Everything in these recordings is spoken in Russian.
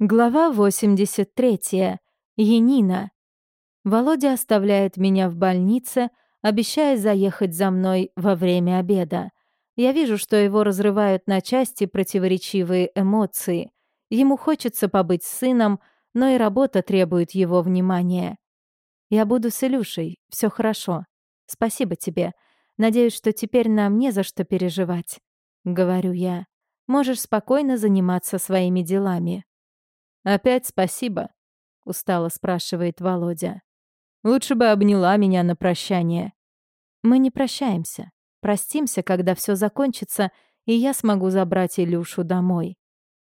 Глава 83. Янина. Володя оставляет меня в больнице, обещая заехать за мной во время обеда. Я вижу, что его разрывают на части противоречивые эмоции. Ему хочется побыть с сыном, но и работа требует его внимания. Я буду с Илюшей, все хорошо. Спасибо тебе. Надеюсь, что теперь нам не за что переживать. Говорю я. Можешь спокойно заниматься своими делами. «Опять спасибо?» — устало спрашивает Володя. «Лучше бы обняла меня на прощание». «Мы не прощаемся. Простимся, когда все закончится, и я смогу забрать Илюшу домой».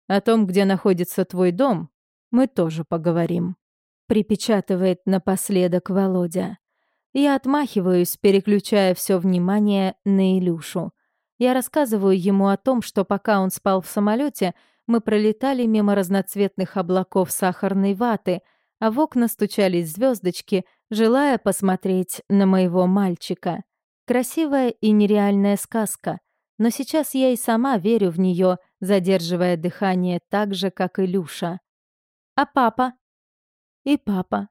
«О том, где находится твой дом, мы тоже поговорим», — припечатывает напоследок Володя. Я отмахиваюсь, переключая все внимание на Илюшу. Я рассказываю ему о том, что пока он спал в самолете, мы пролетали мимо разноцветных облаков сахарной ваты, а в окна стучались звездочки, желая посмотреть на моего мальчика. Красивая и нереальная сказка, но сейчас я и сама верю в нее, задерживая дыхание так же, как и Люша. А папа? И папа.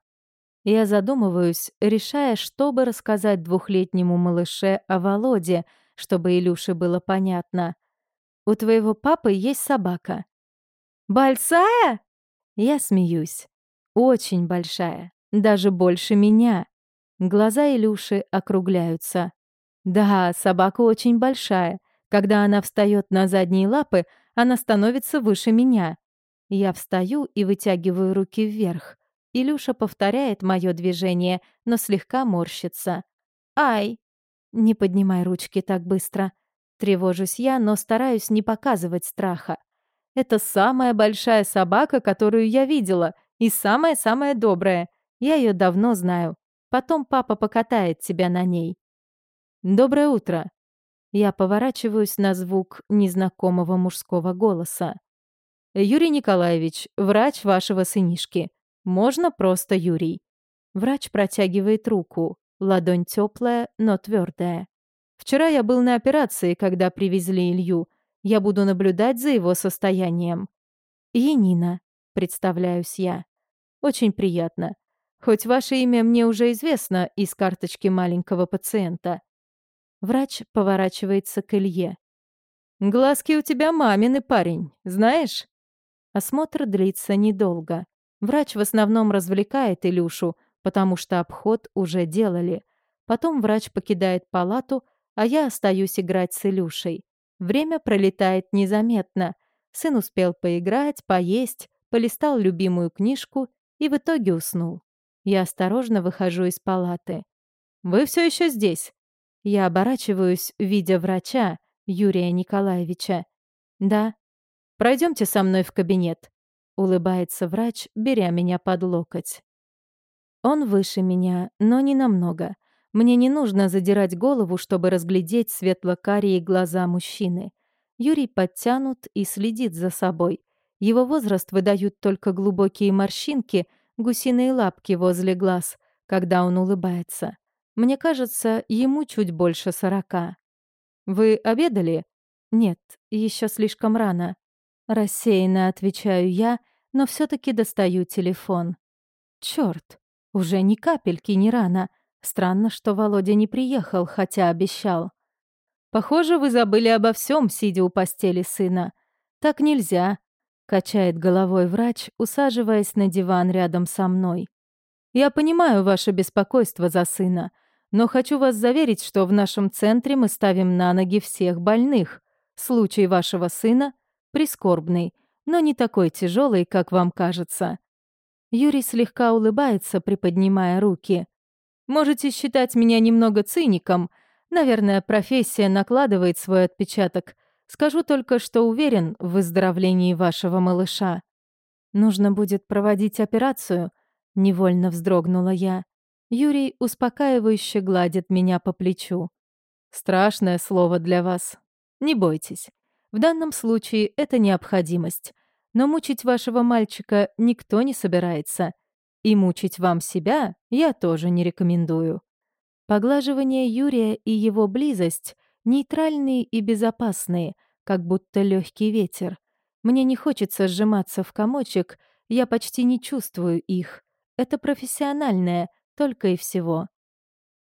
Я задумываюсь, решая, что бы рассказать двухлетнему малыше о Володе, чтобы Илюше было понятно. У твоего папы есть собака. Большая? Я смеюсь. Очень большая. Даже больше меня. Глаза Илюши округляются. Да, собака очень большая. Когда она встает на задние лапы, она становится выше меня. Я встаю и вытягиваю руки вверх. Илюша повторяет мое движение, но слегка морщится. «Ай!» «Не поднимай ручки так быстро», Тревожусь я, но стараюсь не показывать страха. Это самая большая собака, которую я видела, и самая-самая добрая. Я ее давно знаю. Потом папа покатает тебя на ней. Доброе утро. Я поворачиваюсь на звук незнакомого мужского голоса. Юрий Николаевич, врач вашего сынишки. Можно просто Юрий. Врач протягивает руку. Ладонь теплая, но твердая. Вчера я был на операции, когда привезли Илью. Я буду наблюдать за его состоянием. Енина, представляюсь я. Очень приятно. Хоть ваше имя мне уже известно из карточки маленького пациента. Врач поворачивается к Илье. «Глазки у тебя мамины, парень, знаешь?» Осмотр длится недолго. Врач в основном развлекает Илюшу, потому что обход уже делали. Потом врач покидает палату, а я остаюсь играть с Илюшей. Время пролетает незаметно. Сын успел поиграть, поесть, полистал любимую книжку и в итоге уснул. Я осторожно выхожу из палаты. «Вы все еще здесь?» Я оборачиваюсь, видя врача, Юрия Николаевича. «Да». «Пройдемте со мной в кабинет», — улыбается врач, беря меня под локоть. Он выше меня, но не намного. Мне не нужно задирать голову, чтобы разглядеть светло-карие глаза мужчины. Юрий подтянут и следит за собой. Его возраст выдают только глубокие морщинки, гусиные лапки возле глаз, когда он улыбается. Мне кажется, ему чуть больше сорока. «Вы обедали?» «Нет, еще слишком рано». Рассеянно отвечаю я, но все таки достаю телефон. Черт, уже ни капельки не рано. Странно, что Володя не приехал, хотя обещал. «Похоже, вы забыли обо всем, сидя у постели сына. Так нельзя», — качает головой врач, усаживаясь на диван рядом со мной. «Я понимаю ваше беспокойство за сына, но хочу вас заверить, что в нашем центре мы ставим на ноги всех больных. Случай вашего сына прискорбный, но не такой тяжелый, как вам кажется». Юрий слегка улыбается, приподнимая руки — Можете считать меня немного циником. Наверное, профессия накладывает свой отпечаток. Скажу только, что уверен в выздоровлении вашего малыша. Нужно будет проводить операцию, невольно вздрогнула я. Юрий успокаивающе гладит меня по плечу. Страшное слово для вас. Не бойтесь. В данном случае это необходимость. Но мучить вашего мальчика никто не собирается. И мучить вам себя я тоже не рекомендую. Поглаживание Юрия и его близость нейтральные и безопасные, как будто легкий ветер. Мне не хочется сжиматься в комочек, я почти не чувствую их. Это профессиональное, только и всего.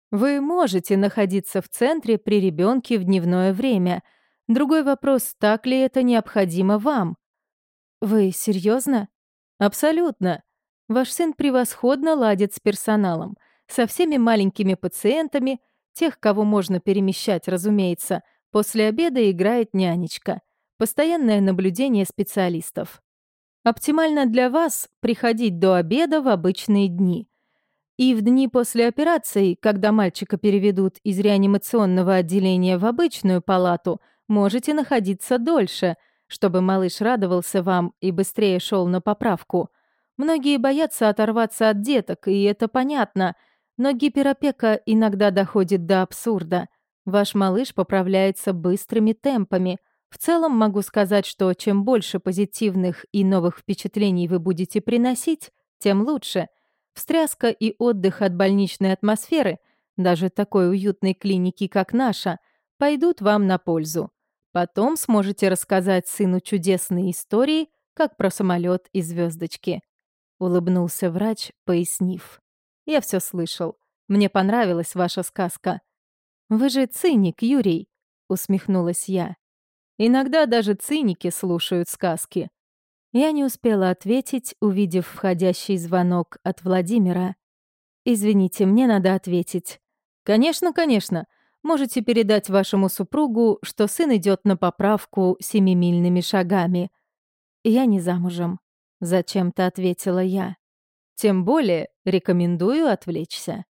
Вы можете находиться в центре при ребенке в дневное время. Другой вопрос, так ли это необходимо вам? Вы серьезно? Абсолютно. Ваш сын превосходно ладит с персоналом, со всеми маленькими пациентами, тех, кого можно перемещать, разумеется. После обеда играет нянечка. Постоянное наблюдение специалистов. Оптимально для вас приходить до обеда в обычные дни. И в дни после операции, когда мальчика переведут из реанимационного отделения в обычную палату, можете находиться дольше, чтобы малыш радовался вам и быстрее шел на поправку. Многие боятся оторваться от деток, и это понятно, но гиперопека иногда доходит до абсурда. Ваш малыш поправляется быстрыми темпами – в целом могу сказать, что чем больше позитивных и новых впечатлений вы будете приносить, тем лучше. Встряска и отдых от больничной атмосферы, даже такой уютной клиники, как наша, пойдут вам на пользу. Потом сможете рассказать сыну чудесные истории, как про самолет и звездочки. Улыбнулся врач, пояснив. Я все слышал. Мне понравилась ваша сказка. Вы же циник, Юрий, усмехнулась я. Иногда даже циники слушают сказки. Я не успела ответить, увидев входящий звонок от Владимира. «Извините, мне надо ответить». «Конечно, конечно. Можете передать вашему супругу, что сын идет на поправку семимильными шагами». «Я не замужем», — зачем-то ответила я. «Тем более рекомендую отвлечься».